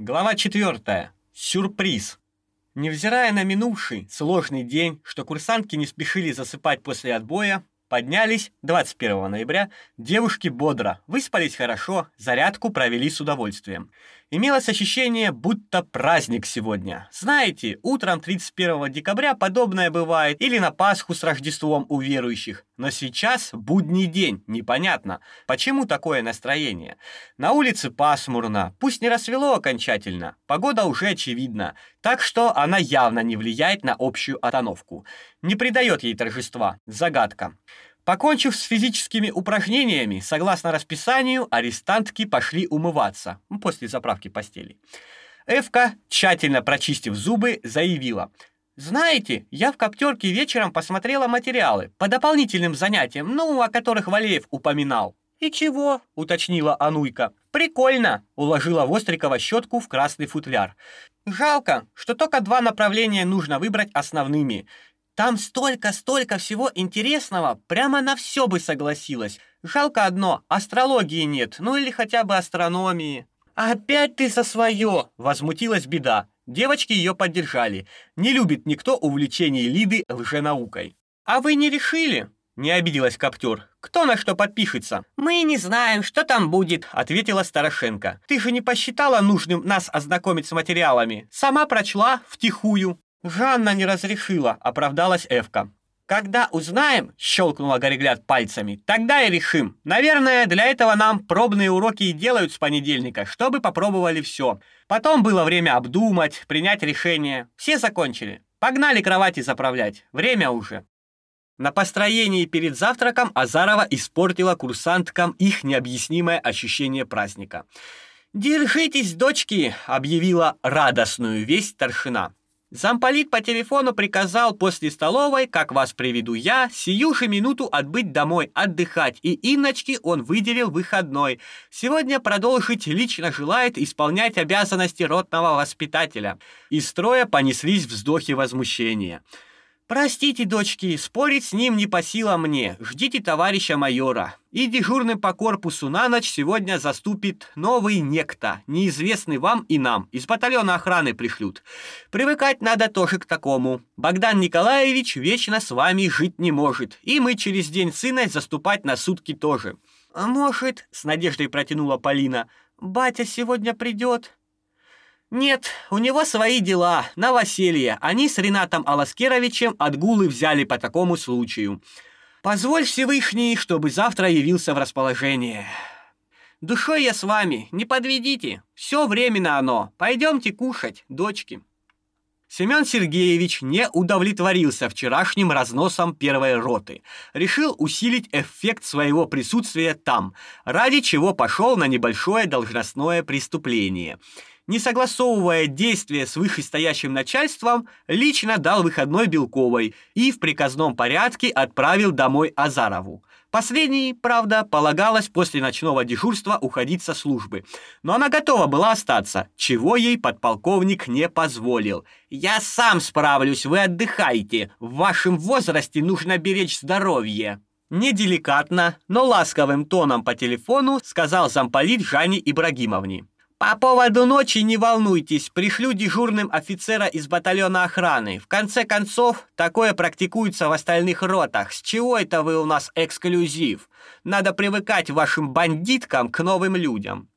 Глава 4. Сюрприз. Невзирая на минувший сложный день, что курсантки не спешили засыпать после отбоя, Поднялись 21 ноября, девушки бодро, выспались хорошо, зарядку провели с удовольствием. Имелось ощущение, будто праздник сегодня. Знаете, утром 31 декабря подобное бывает или на Пасху с Рождеством у верующих. Но сейчас будний день, непонятно, почему такое настроение. На улице пасмурно, пусть не рассвело окончательно, погода уже очевидна, так что она явно не влияет на общую отоновку. Не придает ей торжества, загадка. Покончив с физическими упражнениями, согласно расписанию, арестантки пошли умываться ну, после заправки постели. Эвка, тщательно прочистив зубы, заявила: "Знаете, я в коптерке вечером посмотрела материалы по дополнительным занятиям, ну, о которых Валеев упоминал". "И чего?" уточнила Ануйка. "Прикольно", уложила Вострикова щетку в красный футляр. "Жалко, что только два направления нужно выбрать основными. Там столько-столько всего интересного, прямо на все бы согласилась. Жалко одно, астрологии нет, ну или хотя бы астрономии. Опять ты со свое, возмутилась беда. Девочки ее поддержали. Не любит никто увлечений Лиды лженаукой. А вы не решили? Не обиделась Коптер. Кто на что подпишется? Мы не знаем, что там будет, ответила Старошенко. Ты же не посчитала нужным нас ознакомить с материалами. Сама прочла втихую. Жанна не разрешила, оправдалась Эвка. Когда узнаем, щелкнула Горегляд пальцами, тогда и решим. Наверное, для этого нам пробные уроки и делают с понедельника, чтобы попробовали все. Потом было время обдумать, принять решение. Все закончили. Погнали кровати заправлять. Время уже. На построении перед завтраком Азарова испортила курсанткам их необъяснимое ощущение праздника. «Держитесь, дочки!» — объявила радостную весть старшина. Замполит по телефону приказал после столовой, как вас приведу я, сию же минуту отбыть домой, отдыхать, и Инночке он выделил выходной. Сегодня продолжить лично желает исполнять обязанности ротного воспитателя. Из строя понеслись вздохи возмущения. Простите, дочки, спорить с ним не по силам мне. Ждите товарища майора. И дежурным по корпусу на ночь сегодня заступит новый некто, неизвестный вам и нам. Из батальона охраны пришлют. Привыкать надо тоже к такому. Богдан Николаевич вечно с вами жить не может, и мы через день сына заступать на сутки тоже. А может, с надеждой протянула Полина. Батя сегодня придет. Нет, у него свои дела, новоселье. Они с Ренатом Аласкеровичем отгулы взяли по такому случаю. Позволь Всевышний, чтобы завтра явился в расположение. Душой я с вами, не подведите. Все временно оно. Пойдемте кушать, дочки. Семен Сергеевич не удовлетворился вчерашним разносом первой роты. Решил усилить эффект своего присутствия там, ради чего пошел на небольшое должностное преступление – не согласовывая действия с вышестоящим начальством, лично дал выходной Белковой и в приказном порядке отправил домой Азарову. Последней, правда, полагалось после ночного дежурства уходить со службы, но она готова была остаться, чего ей подполковник не позволил. «Я сам справлюсь, вы отдыхайте. В вашем возрасте нужно беречь здоровье». Неделикатно, но ласковым тоном по телефону сказал замполит Жанне Ибрагимовне. По поводу ночи не волнуйтесь, пришлю дежурным офицера из батальона охраны. В конце концов, такое практикуется в остальных ротах. С чего это вы у нас эксклюзив? Надо привыкать вашим бандиткам к новым людям.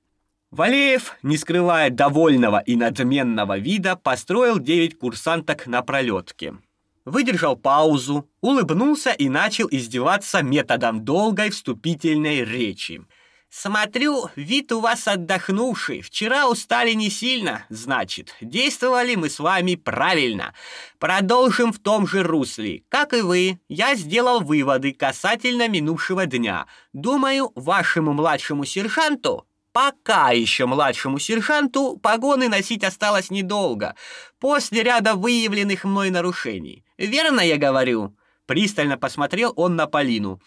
Валеев, не скрывая довольного и надменного вида, построил девять курсанток на пролетке. Выдержал паузу, улыбнулся и начал издеваться методом долгой вступительной речи. Смотрю, вид у вас отдохнувший. Вчера устали не сильно, значит. Действовали мы с вами правильно. Продолжим в том же русле. Как и вы, я сделал выводы касательно минувшего дня. Думаю, вашему младшему сержанту Пока еще младшему сержанту погоны носить осталось недолго, после ряда выявленных мной нарушений. Верно я говорю? Пристально посмотрел он на Полину.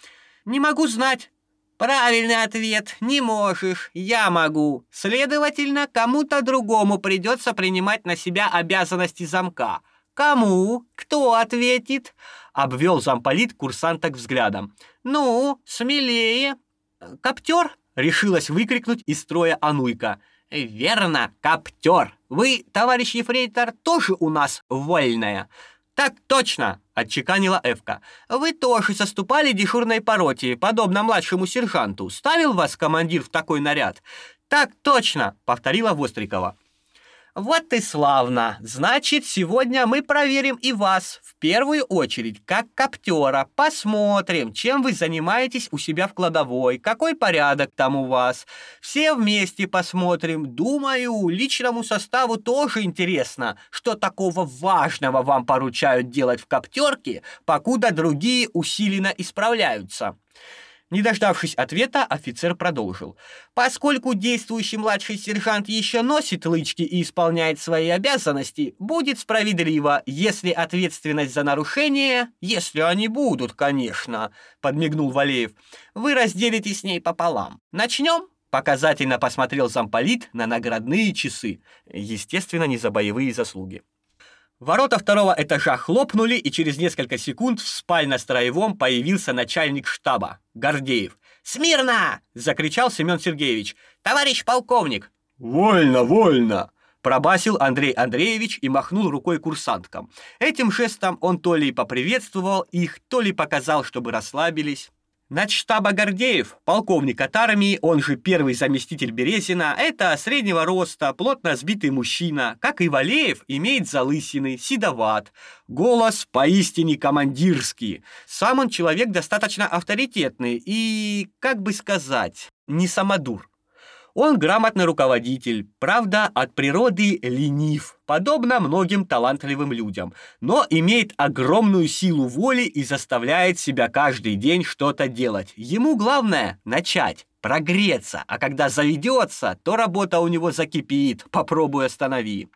Не могу знать, Правильный ответ. Не можешь. Я могу. Следовательно, кому-то другому придется принимать на себя обязанности замка. Кому? Кто ответит? Обвел замполит курсанток взглядом. Ну, смелее. Коптер? Решилась выкрикнуть из строя Ануйка. «Верно, коптер. Вы, товарищ ефрейтор, тоже у нас вольная?» «Так точно!» — отчеканила Эвка. «Вы тоже заступали дежурной по роте, подобно младшему сержанту. Ставил вас командир в такой наряд?» «Так точно!» — повторила Вострикова. Вот и славно. Значит, сегодня мы проверим и вас, в первую очередь, как коптера. Посмотрим, чем вы занимаетесь у себя в кладовой, какой порядок там у вас. Все вместе посмотрим. Думаю, личному составу тоже интересно, что такого важного вам поручают делать в коптерке, покуда другие усиленно исправляются. Не дождавшись ответа, офицер продолжил. «Поскольку действующий младший сержант еще носит лычки и исполняет свои обязанности, будет справедливо, если ответственность за нарушение, если они будут, конечно», — подмигнул Валеев, «вы разделите с ней пополам. Начнем?» Показательно посмотрел замполит на наградные часы, естественно, не за боевые заслуги. Ворота второго этажа хлопнули, и через несколько секунд в спально-строевом появился начальник штаба, Гордеев. «Смирно!» — закричал Семен Сергеевич. «Товарищ полковник!» «Вольно, вольно!» пробасил Андрей Андреевич и махнул рукой курсанткам. Этим жестом он то ли поприветствовал их, то ли показал, чтобы расслабились. Начштаба Гордеев, полковник от армии, он же первый заместитель Березина, это среднего роста, плотно сбитый мужчина, как и Валеев, имеет залысины, седоват, голос поистине командирский. Сам он человек достаточно авторитетный и, как бы сказать, не самодур. Он грамотный руководитель, правда, от природы ленив, подобно многим талантливым людям, но имеет огромную силу воли и заставляет себя каждый день что-то делать. Ему главное начать, прогреться, а когда заведется, то работа у него закипит. Попробуй останови.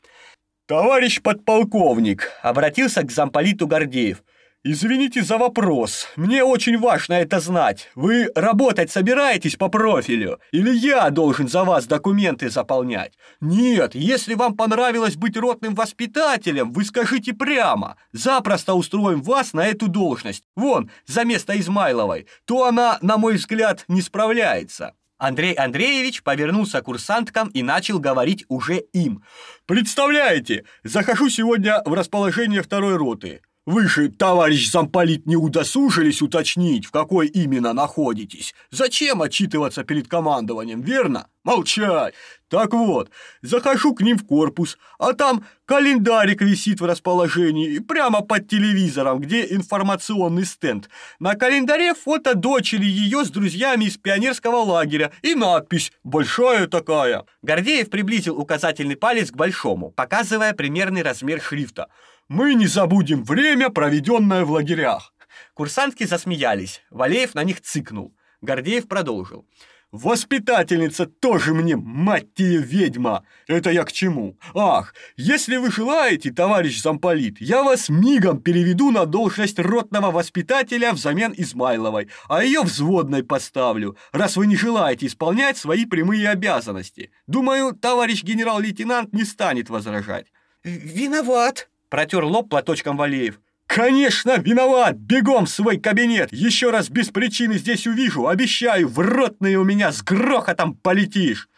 Товарищ подполковник обратился к замполиту Гордеев. Извините за вопрос. Мне очень важно это знать. Вы работать собираетесь по профилю или я должен за вас документы заполнять? Нет, если вам понравилось быть ротным воспитателем, вы скажите прямо. Запросто устроим вас на эту должность. Вон, за место Измайловой. То она, на мой взгляд, не справляется. Андрей Андреевич повернулся к курсанткам и начал говорить уже им. «Представляете, захожу сегодня в расположение второй роты. Вы же, товарищ замполит, не удосужились уточнить, в какой именно находитесь. Зачем отчитываться перед командованием, верно? Молчать. Так вот, захожу к ним в корпус, а там календарик висит в расположении, прямо под телевизором, где информационный стенд. На календаре фото дочери ее с друзьями из пионерского лагеря и надпись «Большая такая». Гордеев приблизил указательный палец к большому, показывая примерный размер шрифта – мы не забудем время, проведенное в лагерях. Курсантки засмеялись. Валеев на них цыкнул. Гордеев продолжил. Воспитательница тоже мне, мать тебе, ведьма! Это я к чему? Ах, если вы желаете, товарищ замполит, я вас мигом переведу на должность ротного воспитателя взамен Измайловой, а ее взводной поставлю, раз вы не желаете исполнять свои прямые обязанности. Думаю, товарищ генерал-лейтенант не станет возражать. «Виноват!» Протер лоб платочком Валеев. «Конечно, виноват! Бегом в свой кабинет! Еще раз без причины здесь увижу! Обещаю, в ротные у меня с грохотом полетишь!»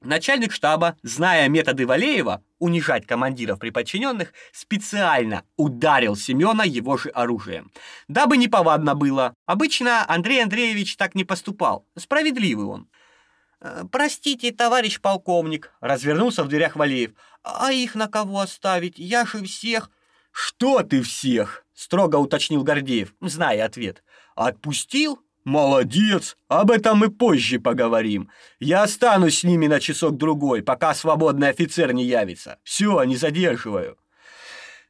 Начальник штаба, зная методы Валеева унижать командиров при подчиненных, специально ударил Семена его же оружием. Дабы не повадно было. Обычно Андрей Андреевич так не поступал. Справедливый он. «Э, «Простите, товарищ полковник», — развернулся в дверях Валеев. «А их на кого оставить? Я же всех...» «Что ты всех?» — строго уточнил Гордеев, зная ответ. «Отпустил? Молодец! Об этом мы позже поговорим. Я останусь с ними на часок-другой, пока свободный офицер не явится. Все, не задерживаю».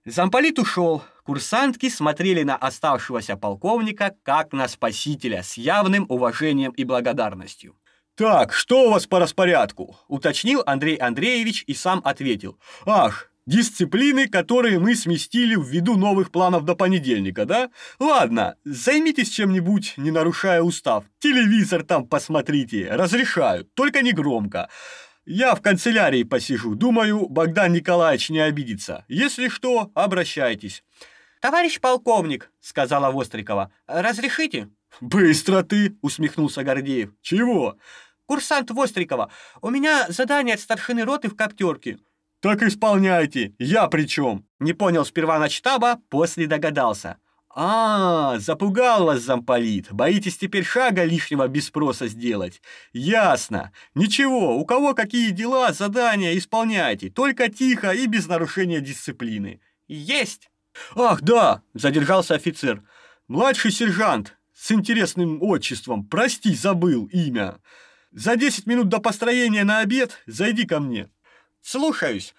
Замполит ушел. Курсантки смотрели на оставшегося полковника как на спасителя с явным уважением и благодарностью. «Так, что у вас по распорядку?» — уточнил Андрей Андреевич и сам ответил. «Ах, дисциплины, которые мы сместили ввиду новых планов до понедельника, да? Ладно, займитесь чем-нибудь, не нарушая устав. Телевизор там посмотрите, разрешаю, только не громко. Я в канцелярии посижу, думаю, Богдан Николаевич не обидится. Если что, обращайтесь». «Товарищ полковник», — сказала Вострикова, — «разрешите?» «Быстро ты!» — усмехнулся Гордеев. «Чего?» «Курсант Вострикова, у меня задание от старшины роты в коптерке». «Так исполняйте, я при чем?» Не понял сперва начтаба, после догадался. «А, запугал вас замполит. Боитесь теперь шага лишнего без спроса сделать? Ясно. Ничего, у кого какие дела, задания, исполняйте. Только тихо и без нарушения дисциплины». «Есть!» «Ах, да!» – задержался офицер. «Младший сержант с интересным отчеством. Прости, забыл имя. За 10 минут до построения на обед зайди ко мне». «Слушаюсь».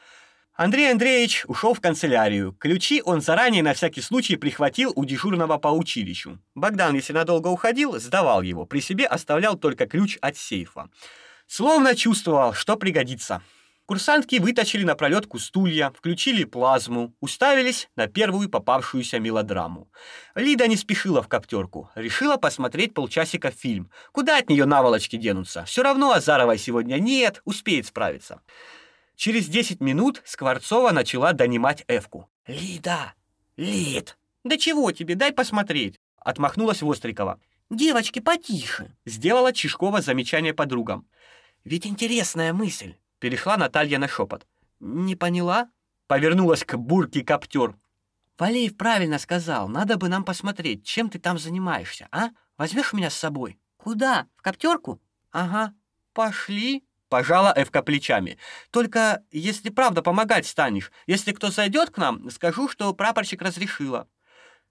Андрей Андреевич ушел в канцелярию. Ключи он заранее на всякий случай прихватил у дежурного по училищу. Богдан, если надолго уходил, сдавал его. При себе оставлял только ключ от сейфа. Словно чувствовал, что пригодится. Курсантки вытащили на пролетку стулья, включили плазму, уставились на первую попавшуюся мелодраму. Лида не спешила в коптерку, решила посмотреть полчасика фильм. Куда от нее наволочки денутся? Все равно Азаровой сегодня нет, успеет справиться. Через 10 минут Скворцова начала донимать Эвку. «Лида! Лид! Да чего тебе, дай посмотреть!» Отмахнулась Вострикова. «Девочки, потише!» Сделала Чешкова замечание подругам. «Ведь интересная мысль!» Перешла Наталья на шепот. «Не поняла?» Повернулась к бурке коптер. «Валеев правильно сказал. Надо бы нам посмотреть, чем ты там занимаешься, а? Возьмешь меня с собой?» «Куда? В коптерку?» «Ага. Пошли!» Пожала Эвка плечами. «Только если правда помогать станешь, если кто зайдет к нам, скажу, что прапорщик разрешила».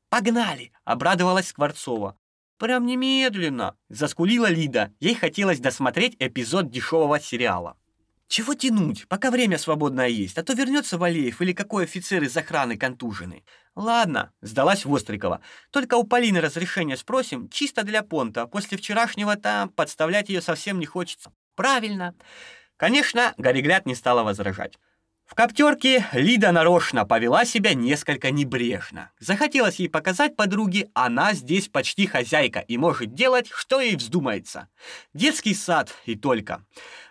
«Погнали!» — обрадовалась Скворцова. «Прям немедленно!» — заскулила Лида. Ей хотелось досмотреть эпизод дешевого сериала. «Чего тянуть, пока время свободное есть, а то вернется Валеев или какой офицер из охраны контуженный». «Ладно», — сдалась Вострикова. «Только у Полины разрешение спросим, чисто для понта. После вчерашнего-то подставлять ее совсем не хочется». Правильно. Конечно, Горегляд не стала возражать. В коптерке Лида нарочно повела себя несколько небрежно. Захотелось ей показать подруге, она здесь почти хозяйка и может делать, что ей вздумается. Детский сад и только.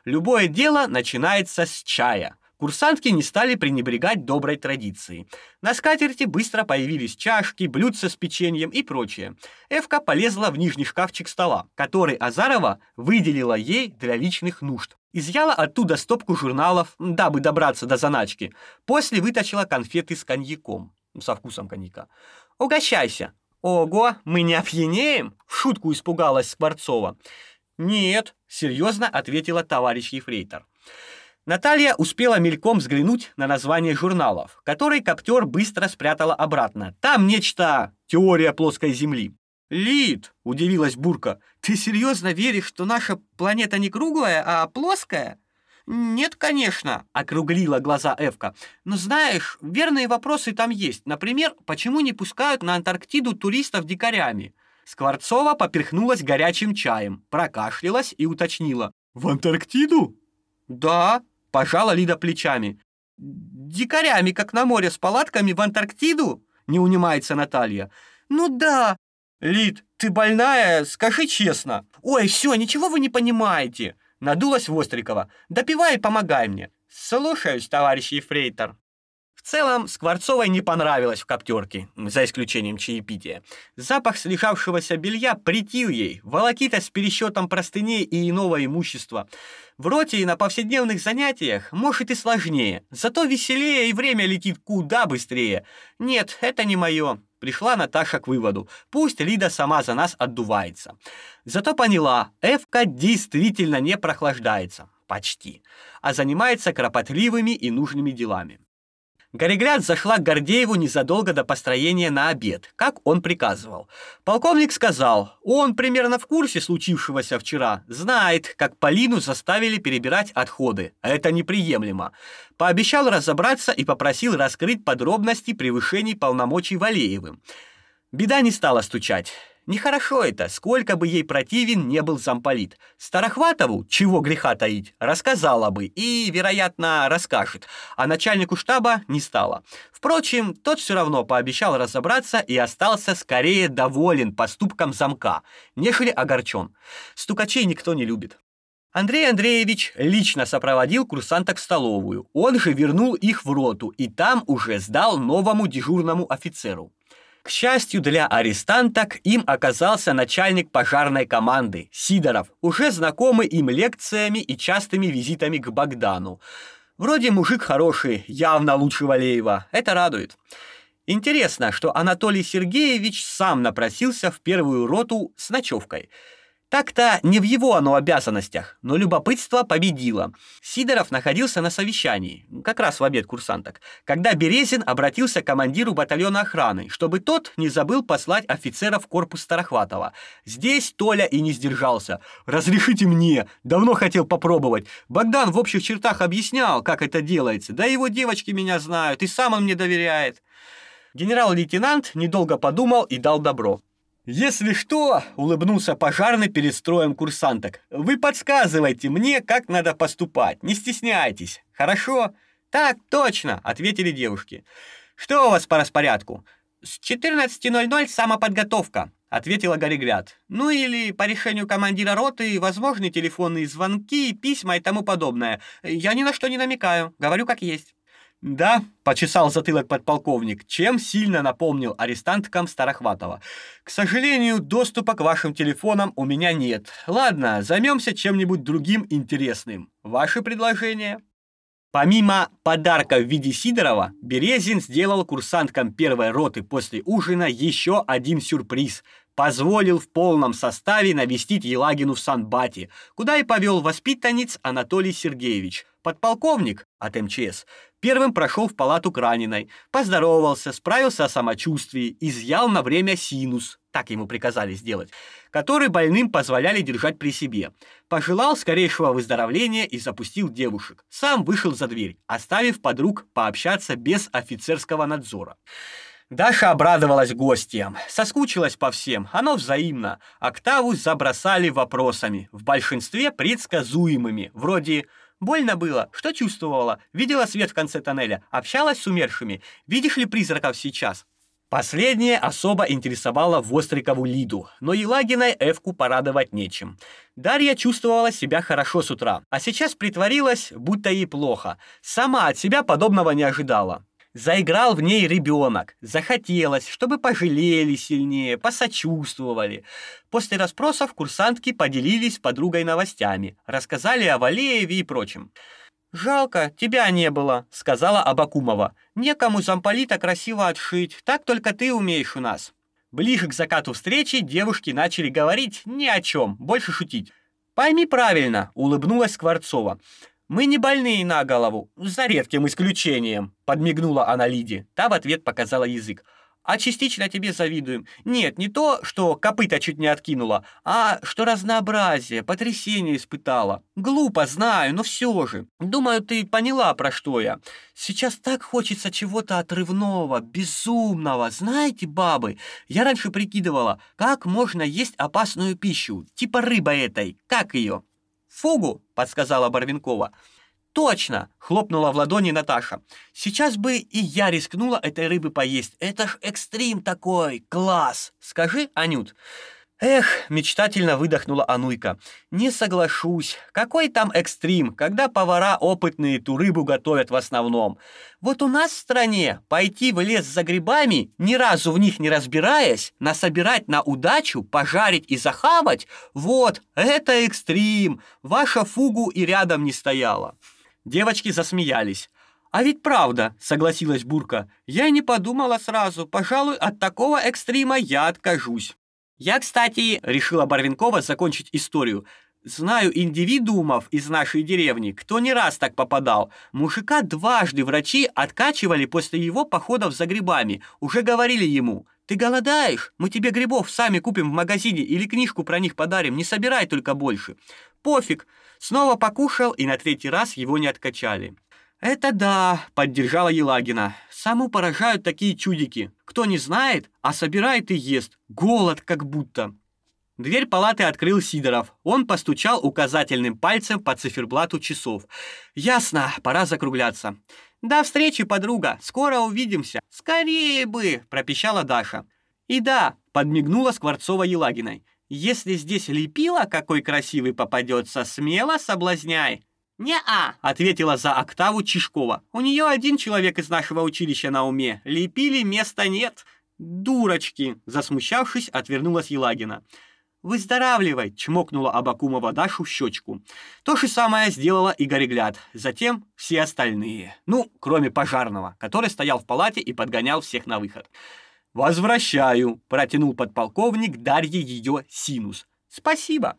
Любое дело начинается с чая. Курсантки не стали пренебрегать доброй традицией. На скатерти быстро появились чашки, блюдца с печеньем и прочее. Эвка полезла в нижний шкафчик стола, который Азарова выделила ей для личных нужд. Изъяла оттуда стопку журналов, дабы добраться до заначки. После вытащила конфеты с коньяком, со вкусом коньяка. «Угощайся!» «Ого, мы не опьянеем?» — в шутку испугалась Скворцова. «Нет», — серьезно ответила товарищ Ефрейтор. Наталья успела мельком взглянуть на название журналов, который коптер быстро спрятала обратно. Там нечто «Теория плоской Земли». «Лид!» — удивилась Бурка. «Ты серьезно веришь, что наша планета не круглая, а плоская?» «Нет, конечно», — округлила глаза Эвка. «Но знаешь, верные вопросы там есть. Например, почему не пускают на Антарктиду туристов дикарями?» Скворцова поперхнулась горячим чаем, прокашлялась и уточнила. «В Антарктиду?» «Да», Пожала Лида плечами. «Дикарями, как на море с палатками в Антарктиду?» Не унимается Наталья. «Ну да». «Лид, ты больная? Скажи честно». «Ой, все, ничего вы не понимаете». Надулась Вострикова. «Допивай и помогай мне». «Слушаюсь, товарищ Ефрейтор». Целом, Скворцовой не понравилось в коптерке, за исключением чаепития. Запах слежавшегося белья притил ей, волокита с пересчетом простыней и иного имущества. В роте и на повседневных занятиях, может, и сложнее, зато веселее и время летит куда быстрее. Нет, это не мое. Пришла Наташа к выводу. Пусть Лида сама за нас отдувается. Зато поняла, Эвка действительно не прохлаждается. Почти. А занимается кропотливыми и нужными делами. Горегляд зашла к Гордееву незадолго до построения на обед, как он приказывал. Полковник сказал, он примерно в курсе случившегося вчера, знает, как Полину заставили перебирать отходы, а это неприемлемо. Пообещал разобраться и попросил раскрыть подробности превышений полномочий Валеевым. Беда не стала стучать. Нехорошо это, сколько бы ей противен не был замполит. Старохватову, чего греха таить, рассказала бы и, вероятно, расскажет, а начальнику штаба не стало. Впрочем, тот все равно пообещал разобраться и остался скорее доволен поступком замка, нежели огорчен. Стукачей никто не любит. Андрей Андреевич лично сопроводил курсанток в столовую. Он же вернул их в роту и там уже сдал новому дежурному офицеру. К счастью для арестанток, им оказался начальник пожарной команды, Сидоров, уже знакомый им лекциями и частыми визитами к Богдану. Вроде мужик хороший, явно лучше Валеева. Это радует. Интересно, что Анатолий Сергеевич сам напросился в первую роту с ночевкой – так-то не в его оно обязанностях, но любопытство победило. Сидоров находился на совещании, как раз в обед курсанток, когда Березин обратился к командиру батальона охраны, чтобы тот не забыл послать офицеров в корпус Старохватова. Здесь Толя и не сдержался. «Разрешите мне! Давно хотел попробовать. Богдан в общих чертах объяснял, как это делается. Да его девочки меня знают, и сам он мне доверяет». Генерал-лейтенант недолго подумал и дал добро. «Если что», — улыбнулся пожарный перед строем курсанток, «вы подсказывайте мне, как надо поступать, не стесняйтесь, хорошо?» «Так, точно», — ответили девушки. «Что у вас по распорядку?» «С 14.00 самоподготовка», — ответила Горегляд. «Ну или по решению командира роты возможны телефонные звонки, письма и тому подобное. Я ни на что не намекаю, говорю как есть». «Да», — почесал затылок подполковник, чем сильно напомнил арестанткам Старохватова. «К сожалению, доступа к вашим телефонам у меня нет. Ладно, займемся чем-нибудь другим интересным. Ваши предложения?» Помимо подарка в виде Сидорова, Березин сделал курсанткам первой роты после ужина еще один сюрприз. Позволил в полном составе навестить Елагину в Сан-Бате, куда и повел воспитанниц Анатолий Сергеевич. Подполковник от МЧС Первым прошел в палату к раненой, поздоровался, справился о самочувствии, изъял на время синус, так ему приказали сделать, который больным позволяли держать при себе. Пожелал скорейшего выздоровления и запустил девушек. Сам вышел за дверь, оставив подруг пообщаться без офицерского надзора. Даша обрадовалась гостям, соскучилась по всем, оно взаимно. Октаву забросали вопросами, в большинстве предсказуемыми, вроде Больно было. Что чувствовала? Видела свет в конце тоннеля? Общалась с умершими? Видишь ли призраков сейчас? Последнее особо интересовало Вострикову Лиду, но Елагиной Эвку порадовать нечем. Дарья чувствовала себя хорошо с утра, а сейчас притворилась, будто ей плохо. Сама от себя подобного не ожидала. Заиграл в ней ребенок. Захотелось, чтобы пожалели сильнее, посочувствовали. После расспросов курсантки поделились с подругой новостями, рассказали о Валееве и прочем. «Жалко, тебя не было», — сказала Абакумова. «Некому замполита красиво отшить, так только ты умеешь у нас». Ближе к закату встречи девушки начали говорить ни о чем, больше шутить. «Пойми правильно», — улыбнулась Скворцова. Мы не больные на голову, за редким исключением, подмигнула она Лиде. Та в ответ показала язык. А частично тебе завидуем. Нет, не то, что копыта чуть не откинула, а что разнообразие, потрясение испытала. Глупо, знаю, но все же. Думаю, ты поняла, про что я. Сейчас так хочется чего-то отрывного, безумного. Знаете, бабы, я раньше прикидывала, как можно есть опасную пищу, типа рыба этой. Как ее? «Фугу!» — подсказала Барвинкова. «Точно!» — хлопнула в ладони Наташа. «Сейчас бы и я рискнула этой рыбы поесть. Это ж экстрим такой! Класс! Скажи, Анют!» Эх, мечтательно выдохнула Ануйка. Не соглашусь. Какой там экстрим, когда повара опытные ту рыбу готовят в основном. Вот у нас в стране пойти в лес за грибами, ни разу в них не разбираясь, насобирать на удачу, пожарить и захавать, вот, это экстрим. Ваша фугу и рядом не стояла. Девочки засмеялись. А ведь правда, согласилась Бурка. Я не подумала сразу. Пожалуй, от такого экстрима я откажусь. Я, кстати, решила Барвинкова закончить историю. Знаю индивидуумов из нашей деревни, кто не раз так попадал. Мужика дважды врачи откачивали после его походов за грибами. Уже говорили ему: "Ты голодаешь? Мы тебе грибов сами купим в магазине или книжку про них подарим, не собирай только больше". Пофиг. Снова покушал, и на третий раз его не откачали. «Это да», — поддержала Елагина. «Саму поражают такие чудики. Кто не знает, а собирает и ест. Голод как будто». Дверь палаты открыл Сидоров. Он постучал указательным пальцем по циферблату часов. «Ясно, пора закругляться». «До встречи, подруга. Скоро увидимся». «Скорее бы!» – пропищала Даша. «И да», – подмигнула Скворцова Елагиной. «Если здесь лепила какой красивый попадется, смело соблазняй». «Не-а», — ответила за октаву Чешкова. «У нее один человек из нашего училища на уме. Лепили, места нет». «Дурочки!» – засмущавшись, отвернулась Елагина. «Выздоравливай!» – чмокнула Абакумова Дашу в щечку. То же самое сделала и Горегляд, затем все остальные. Ну, кроме пожарного, который стоял в палате и подгонял всех на выход. «Возвращаю!» – протянул подполковник Дарье ее синус. «Спасибо!»